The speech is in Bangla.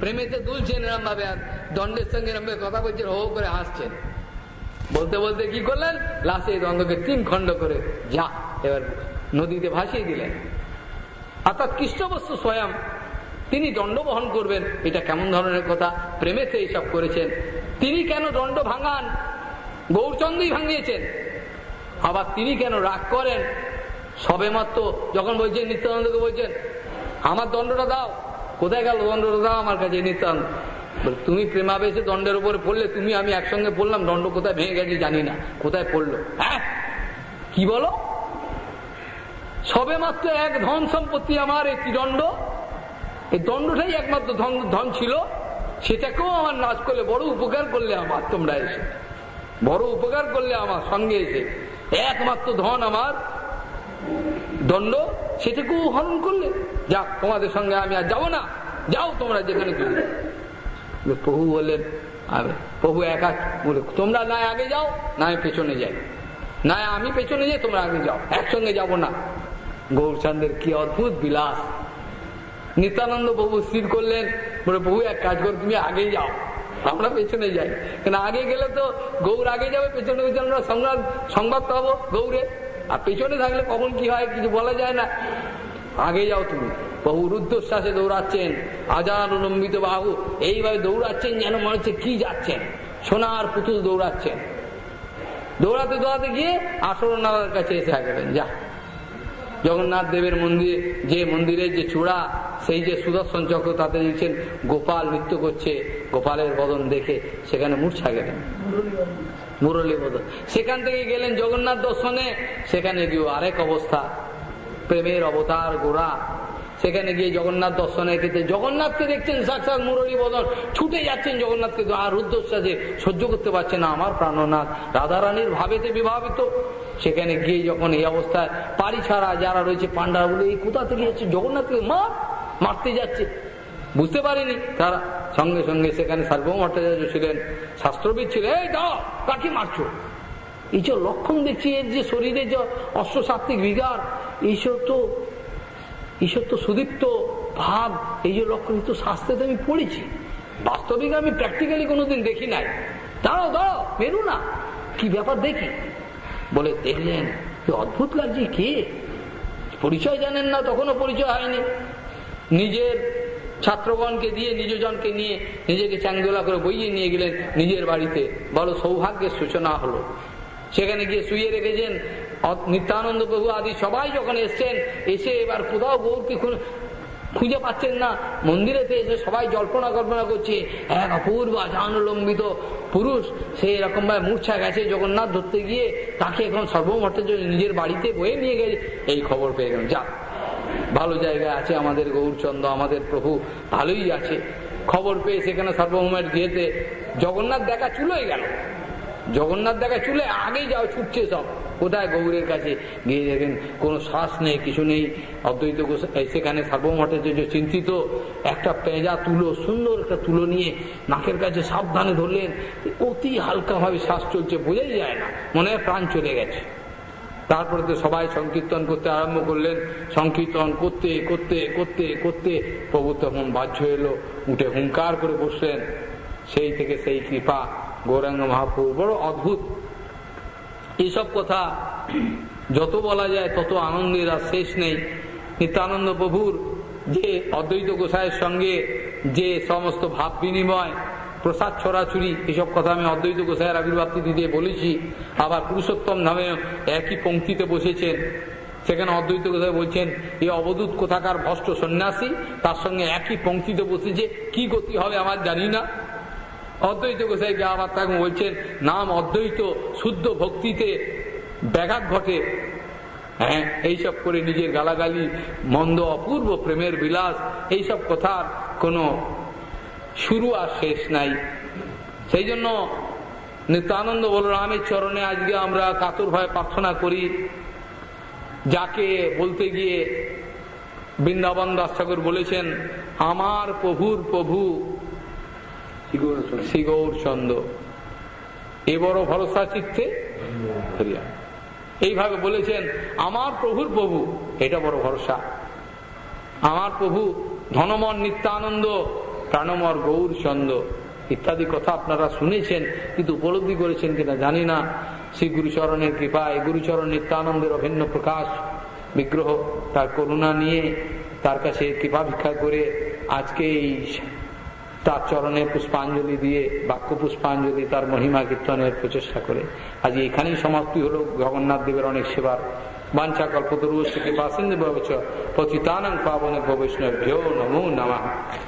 প্রেমেতে দুলছেন এরম ভাবে আর দণ্ডের সঙ্গে এরম ভাবে কথা বলছেন হো করে হাসছেন বলতে বলতে কি করলেন? লাশে এই দ্বন্দ্বকে তিন খণ্ড করে যা এবার নদীতে ভাসিয়ে দিলেন। অর্থাৎ কৃষ্ণবস্তু স্বয়ং। তিনি দণ্ড বহন করবেন, এটা কেমন ধরনের কথা? প্রেমেতে এইসব করেছেন। তিনি কেন দণ্ড ভাঙান? গৌরচন্দ্রই ভাঙিয়েছেন। আবার তিনি কেন রাগ করেন? সবে মাত্র যখন বলছেন, নিত্যানন্দকে বলছেন, আমার দণ্ডটা দাও। কোথায় গেল দণ্ডটা আমার কাছে নিত্যানন্দ তুমি প্রেমাবেশে দণ্ডের উপরে পড়লে, তুমি আমি একসঙ্গে পড়লাম, দণ্ড কোথায় ভেঙে গেছে জানি না। কোথায় পড়ল? হ্যাঁ? কি বলো? সবে মাত্র এক ধন সম্পত্তি আমার এই ত্রিদণ্ড এই দণ্ডটাই একমাত্র ধন ধন ছিল। সেটাকেও আমার নাচ করলে, বড় উপকার করলে আমার, তোমরা এসে। বড় উপকার করলে আমার সঙ্গে এসে। একমাত্র ধন আমার। দণ্ড সেটাকেও হরণ করলে, যাক, তোমাদের সঙ্গে আমি আর যাব না। যাও তোমরা যেখানে প্রভু বললেন প্রভু একা তোমরা না আগে যাও, না আমি পেছনে যাই। না আমি পেছনে যাই, তোমরা আগে যাও। একসঙ্গে যাব না। গৌরচন্দ্রের কি অদ্ভুত বিলাস। নিত্যানন্দ প্রভু স্থির করলেন, বলে, প্রভু, এক কাজ কর, তুমি আগে যাও, আমরা পেছনে যাই। কেন, আগে গেলে তো গৌর আগে যাবে, পেছনে পেছনে আমরা সংবাদ সংবাদ পাবো গৌরে। আর পেছনে থাকলে কখন কি হয় কিছু বলা যায় না। আগে যাও তুমি। বহু রুদ্ধশ্বাসে দৌড়াচ্ছেন। আজান লম্বিত বাহু। এইভাবে দৌড়াচ্ছেন যেন মনে হচ্ছে কি যাচ্ছেন। সোনার পুতুল দৌড়াচ্ছেন। দৌড়াতে দৌড়াতে গিয়ে আসরনাথের কাছে এসে গেলেন যা। জগন্নাথ দেবের মন্দির, যে মন্দিরের যে চূড়া, সেই যে সুদর্শন চক্র তাতে দেখছেন গোপাল নৃত্য করছে। গোপালের বদন দেখে সেখানে মূর্ছা গেলেন। মুরলী বদন সেখান থেকে গেলেন জগন্নাথ দর্শনে। সেখানে গিয়ে আরেক অবস্থা, প্রেমের অবতার গোড়া। সেখানে গিয়ে জগন্নাথ দর্শনে ক্ষেত্রে জগন্নাথকে দেখছেন সাক্ষাৎ মুরলী বদন ছুটে যাচ্ছেন জগন্নাথকে আর রুদ্ধশ্বাসে সহ্য করতে পারছে না। আমার প্রাণনাথ, রাধারানীর ভাবেতে বিভাবিত। সেখানে গিয়ে যখন এই অবস্থায় পাড়ি ছাড়া যারা রয়েছে পান্ডারা বলে, এই কোথা থেকে যাচ্ছে? জগন্নাথকে মার, মারতে যাচ্ছে। বুঝতে পারিনি। তারা সঙ্গে সঙ্গে সেখানে সার্বভৌম ভট্টাচার্য ছিলেন, শাস্ত্রবিদ ছিলেন, এই দাও কাকে মারছো। যে লক্ষণ দেখছি, এর যে শরীরে যে অষ্টসাত্ত্বিক বিকার এইসব তো এইসব তো সুদীপ্ত ভাব, এই যে লক্ষণ তো শাস্ত্রে আমি পড়েছি। বাস্তবিক আমি প্র্যাকটিক্যালি কোনোদিন দেখি নাই। দাঁড়াও দাঁড়াও মেরু না। কি ব্যাপার দেখি? বলে, দেখলেন অদ্ভুত লাগছে কে? পরিচয় জানেন না, তখনও পরিচয় হয়নি। নিজের ছাত্রগণকে দিয়ে নিজজনকে নিয়ে নিজেকে চ্যাংদোলা করে বইয়ে নিয়ে গেলেন নিজের বাড়িতে। বড় সৌভাগ্যের সূচনা হলো। সেখানে গিয়ে শুয়ে রেখেছেন নিত্যানন্দ প্রভু আদি সবাই যখন এসছেন, এসে এবার কোথাও গৌরকে খুঁজে পাচ্ছেন না। মন্দিরেতে এসে সবাই জল্পনা কল্পনা করছে, এক অপূর্ব আজানুলম্বিত পুরুষ, সে এরকম ভাবে মূর্ছা গেছে জগন্নাথ ধরতে গিয়ে, তাকে এখন সর্বমঠের নিজের বাড়িতে বয়ে নিয়ে গেছে। এই খবর পেয়ে গেল যা ভালো জায়গায় আছে, আমাদের গৌরচন্দ্র, আমাদের প্রভু, ভালোই আছে। খবর পেয়ে সেখানে সর্বভৌমের গিয়েতে জগন্নাথ দেখা চুলোই গেল। জগন্নাথ দেখা চুলে আগেই যাও, ছুটছে সব। কোথায় গৌরের কাছে? গিয়ে দেখেন, কোনো শ্বাস নেই, কিছু নেই। অদ্বৈত সেখানে সার্বভৌমাচার্য চিন্তিত। একটা পেঁজা তুলো, সুন্দর একটা তুলো নিয়ে নাকের কাছে সাবধানে ধরলেন। অতি হালকাভাবে শ্বাস চলছে, বোঝাই যায় না। মনে হয় প্রাণ চলে গেছে। তারপরে তো সবাই সংকীর্তন করতে আরম্ভ করলেন। সংকীর্তন করতে করতে করতে করতে প্রভু তখন বাহ্য এলো উঠে হুঙ্কার করে বসলেন। সেই থেকে সেই কৃপা গৌরাঙ্গ মহাপ্রভু বড় অদ্ভুত। এইসব কথা যত বলা যায় তত আনন্দের আর শেষ নেই। নিত্যানন্দ প্রভুর যে অদ্বৈত গোসাইয়ের সঙ্গে যে সমস্ত ভাব বিনিময় প্রসাদ ছড়াছড়ি, এসব কথা আমি অদ্বৈত গোসাইয়ের আবির্ভাব তিথিতে বলেছি। আবার পুরুষোত্তম ধামে একই পঙ্ক্তিতে বসেছেন। সেখানে অদ্বৈত গোসাই বলছেন এই অবধূত কোথাকার ভষ্ট সন্ন্যাসী, তার সঙ্গে একই পঙ্ক্তিতে বসেছে, কি গতি হবে আমার জানি না। অদ্বৈত গোসাইকে আবার তাকে বলছেন, নাম অদ্বৈত, শুদ্ধ ভক্তিতে ব্যাঘাত ঘটে। হ্যাঁ এইসব করে নিজের গালাগালি, মন্দ অপূর্ব প্রেমের বিলাস, এইসব কথার কোনো শুরু আর শেষ নাই। সেই জন্য নিত্যানন্দ বলরামের চরণে আজকে আমরা কাতর ভয় প্রার্থনা করি, যাকে বলতে গিয়ে বৃন্দাবন দাস ঠাকুর বলেছেন, আমার প্রভুর প্রভু শ্রী গৌরচন্দ্র এ বড় ভরসা চিত্তে এইভাবে বলেছেন, আমার প্রভুর প্রভু, এটা বড় ভরসা। আমার প্রভু ধনমন নিত্যানন্দ প্রাণমর, গৌর চন্দ ইত্যাদি কথা আপনারা শুনেছেন, কিন্তু উপলব্ধি করেছেন কিনা জানি না। শ্রী গুরুচরণের কৃপায় গুরুচরণ নিত্যানন্দের অভিন্ন প্রকাশ, বিগ্রহ, তার করুণা নিয়ে, তার কাছে কৃপা ভিক্ষা করে আজকে এই তার চরণে পুষ্পাঞ্জলি দিয়ে, বাক্য পুষ্পাঞ্জলি, তার মহিমা কীর্তনের প্রচেষ্টা করে। আজ এখানেই সমাপ্তি হলো। জগন্নাথ দেবের অনেক সেবার বাঞ্ছা, কল্পতরু থেকে বাসিন্দে পতিতানং পাবন বৈষ্ণব নমো নমঃ।